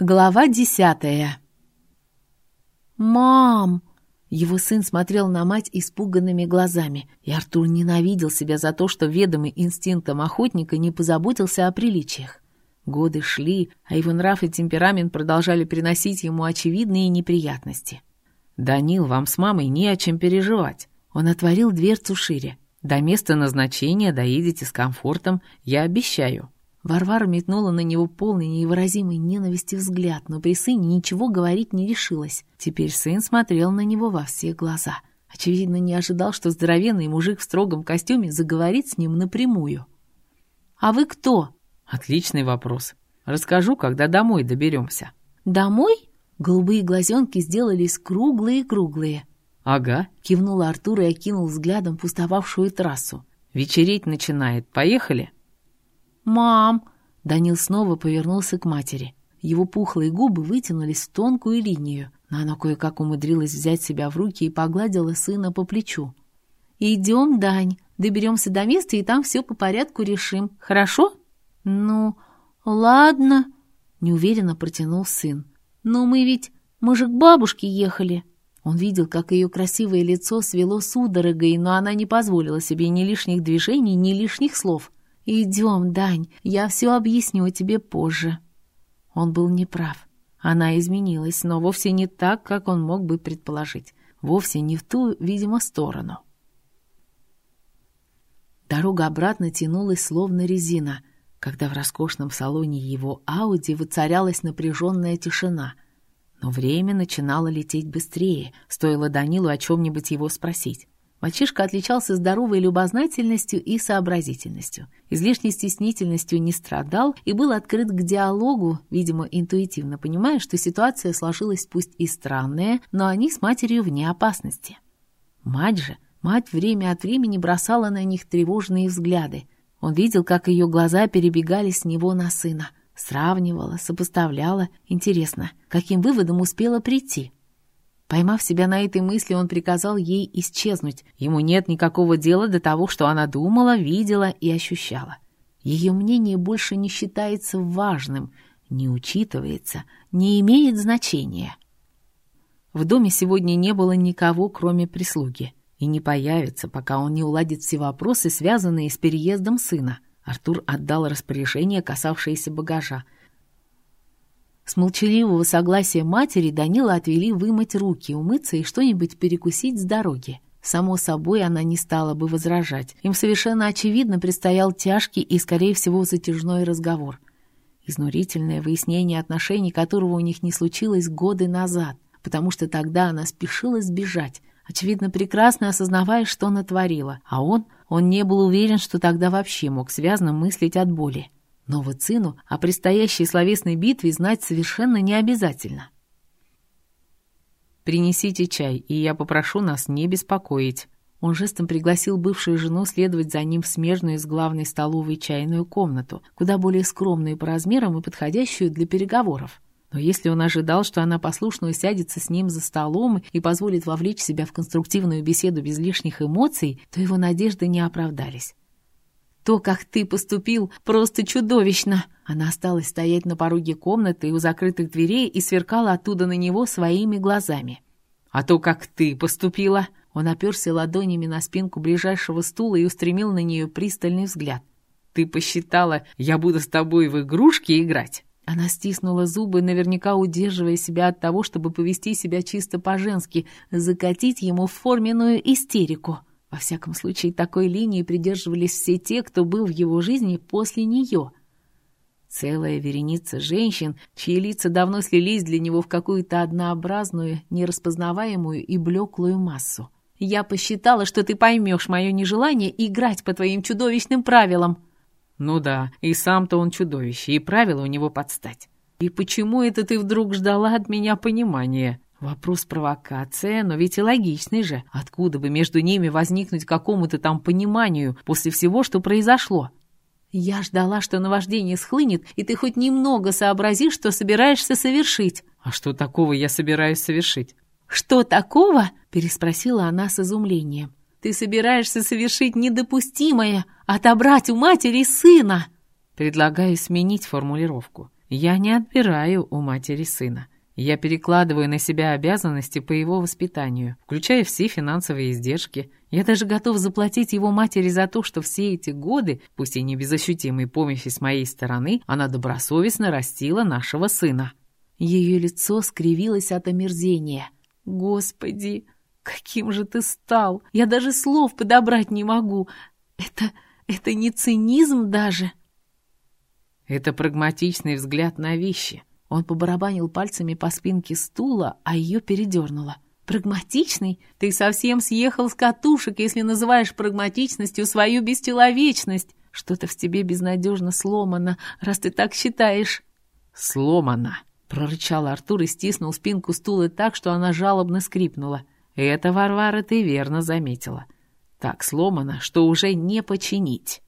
Глава десятая «Мам!» Его сын смотрел на мать испуганными глазами, и Артур ненавидел себя за то, что ведомый инстинктом охотника не позаботился о приличиях. Годы шли, а его нрав и темперамент продолжали приносить ему очевидные неприятности. «Данил, вам с мамой не о чем переживать». Он отворил дверцу шире. «До места назначения доедете с комфортом, я обещаю». Варвара метнула на него полный невыразимой ненависти взгляд, но при сыне ничего говорить не решилась. Теперь сын смотрел на него во все глаза. Очевидно, не ожидал, что здоровенный мужик в строгом костюме заговорит с ним напрямую. «А вы кто?» «Отличный вопрос. Расскажу, когда домой доберемся». «Домой?» Голубые глазенки сделались круглые-круглые. «Ага», — кивнул Артур и окинул взглядом пустовавшую трассу. «Вечереть начинает. Поехали?» «Мам!» Данил снова повернулся к матери. Его пухлые губы вытянулись в тонкую линию, но она кое-как умудрилась взять себя в руки и погладила сына по плечу. «Идем, Дань, доберемся до места и там все по порядку решим, хорошо?» «Ну, ладно», — неуверенно протянул сын. «Но мы ведь... мы же к бабушке ехали». Он видел, как ее красивое лицо свело судорогой, но она не позволила себе ни лишних движений, ни лишних слов — «Идем, Дань, я все объясню тебе позже». Он был неправ. Она изменилась, но вовсе не так, как он мог бы предположить. Вовсе не в ту, видимо, сторону. Дорога обратно тянулась, словно резина, когда в роскошном салоне его Ауди воцарялась напряженная тишина. Но время начинало лететь быстрее, стоило Данилу о чем-нибудь его спросить. Мальчишка отличался здоровой любознательностью и сообразительностью. Излишней стеснительностью не страдал и был открыт к диалогу, видимо, интуитивно понимая, что ситуация сложилась пусть и странная, но они с матерью вне опасности. Мать же, мать время от времени бросала на них тревожные взгляды. Он видел, как ее глаза перебегали с него на сына. Сравнивала, сопоставляла. Интересно, каким выводом успела прийти? Поймав себя на этой мысли, он приказал ей исчезнуть. Ему нет никакого дела до того, что она думала, видела и ощущала. Ее мнение больше не считается важным, не учитывается, не имеет значения. В доме сегодня не было никого, кроме прислуги, и не появится, пока он не уладит все вопросы, связанные с переездом сына. Артур отдал распоряжение, касавшееся багажа — с молчаливого согласия матери Данила отвели вымыть руки, умыться и что-нибудь перекусить с дороги. Само собой, она не стала бы возражать. Им совершенно очевидно предстоял тяжкий и, скорее всего, затяжной разговор. Изнурительное выяснение отношений, которого у них не случилось годы назад, потому что тогда она спешила сбежать, очевидно, прекрасно осознавая, что натворила, а он, он не был уверен, что тогда вообще мог связно мыслить от боли. Но сыну о предстоящей словесной битве знать совершенно не обязательно. «Принесите чай, и я попрошу нас не беспокоить». Он жестом пригласил бывшую жену следовать за ним в смежную из главной столовой чайную комнату, куда более скромную по размерам и подходящую для переговоров. Но если он ожидал, что она послушно усядется с ним за столом и позволит вовлечь себя в конструктивную беседу без лишних эмоций, то его надежды не оправдались. То, как ты поступил, просто чудовищно!» Она осталась стоять на пороге комнаты у закрытых дверей и сверкала оттуда на него своими глазами. «А то, как ты поступила!» Он оперся ладонями на спинку ближайшего стула и устремил на нее пристальный взгляд. «Ты посчитала, я буду с тобой в игрушки играть?» Она стиснула зубы, наверняка удерживая себя от того, чтобы повести себя чисто по-женски, закатить ему форменную истерику. Во всяком случае, такой линии придерживались все те, кто был в его жизни после нее. Целая вереница женщин, чьи лица давно слились для него в какую-то однообразную, нераспознаваемую и блеклую массу. «Я посчитала, что ты поймешь мое нежелание играть по твоим чудовищным правилам». «Ну да, и сам-то он чудовище, и правила у него подстать». «И почему это ты вдруг ждала от меня понимания?» Вопрос провокация, но ведь и логичный же. Откуда бы между ними возникнуть какому-то там пониманию после всего, что произошло? Я ждала, что наваждение схлынет, и ты хоть немного сообразишь, что собираешься совершить. А что такого я собираюсь совершить? Что такого? Переспросила она с изумлением. Ты собираешься совершить недопустимое, отобрать у матери сына. Предлагаю сменить формулировку. Я не отбираю у матери сына. Я перекладываю на себя обязанности по его воспитанию, включая все финансовые издержки. Я даже готов заплатить его матери за то, что все эти годы, пусть и не без ощутимой помощи с моей стороны, она добросовестно растила нашего сына». Ее лицо скривилось от омерзения. «Господи, каким же ты стал! Я даже слов подобрать не могу! Это... это не цинизм даже!» «Это прагматичный взгляд на вещи», он побарабанил пальцами по спинке стула, а ее передернуло. «Прагматичный? Ты совсем съехал с катушек, если называешь прагматичностью свою бесчеловечность. Что-то в тебе безнадежно сломано, раз ты так считаешь». «Сломано», — прорычал Артур и стиснул спинку стула так, что она жалобно скрипнула. «Это, Варвара, ты верно заметила. Так сломано, что уже не починить».